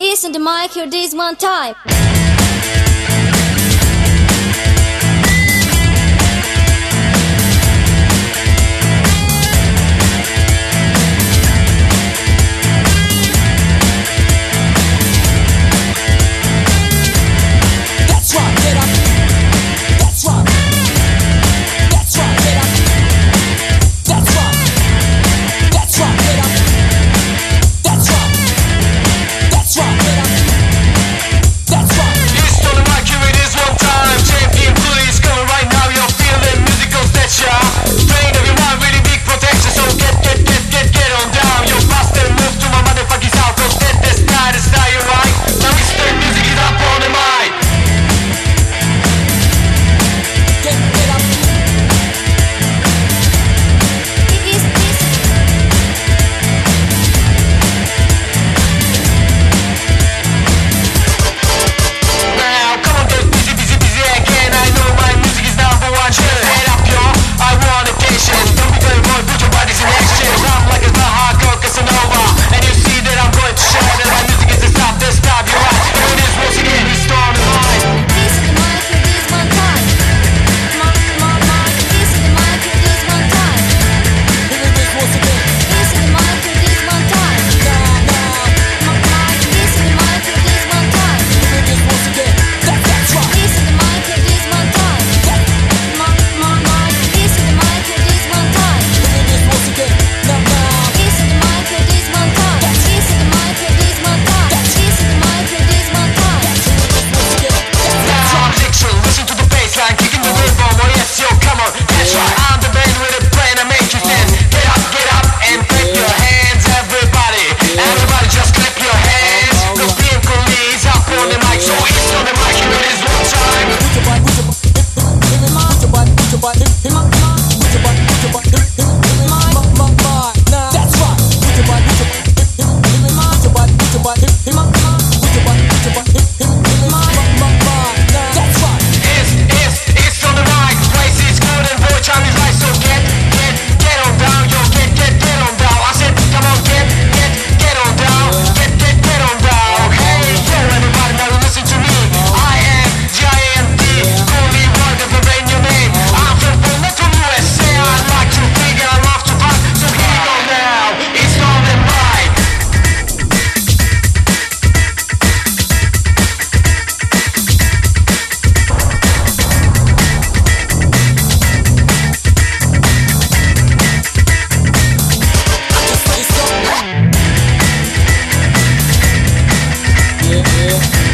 Listen to Mike, hear this one time. Yeah, yeah.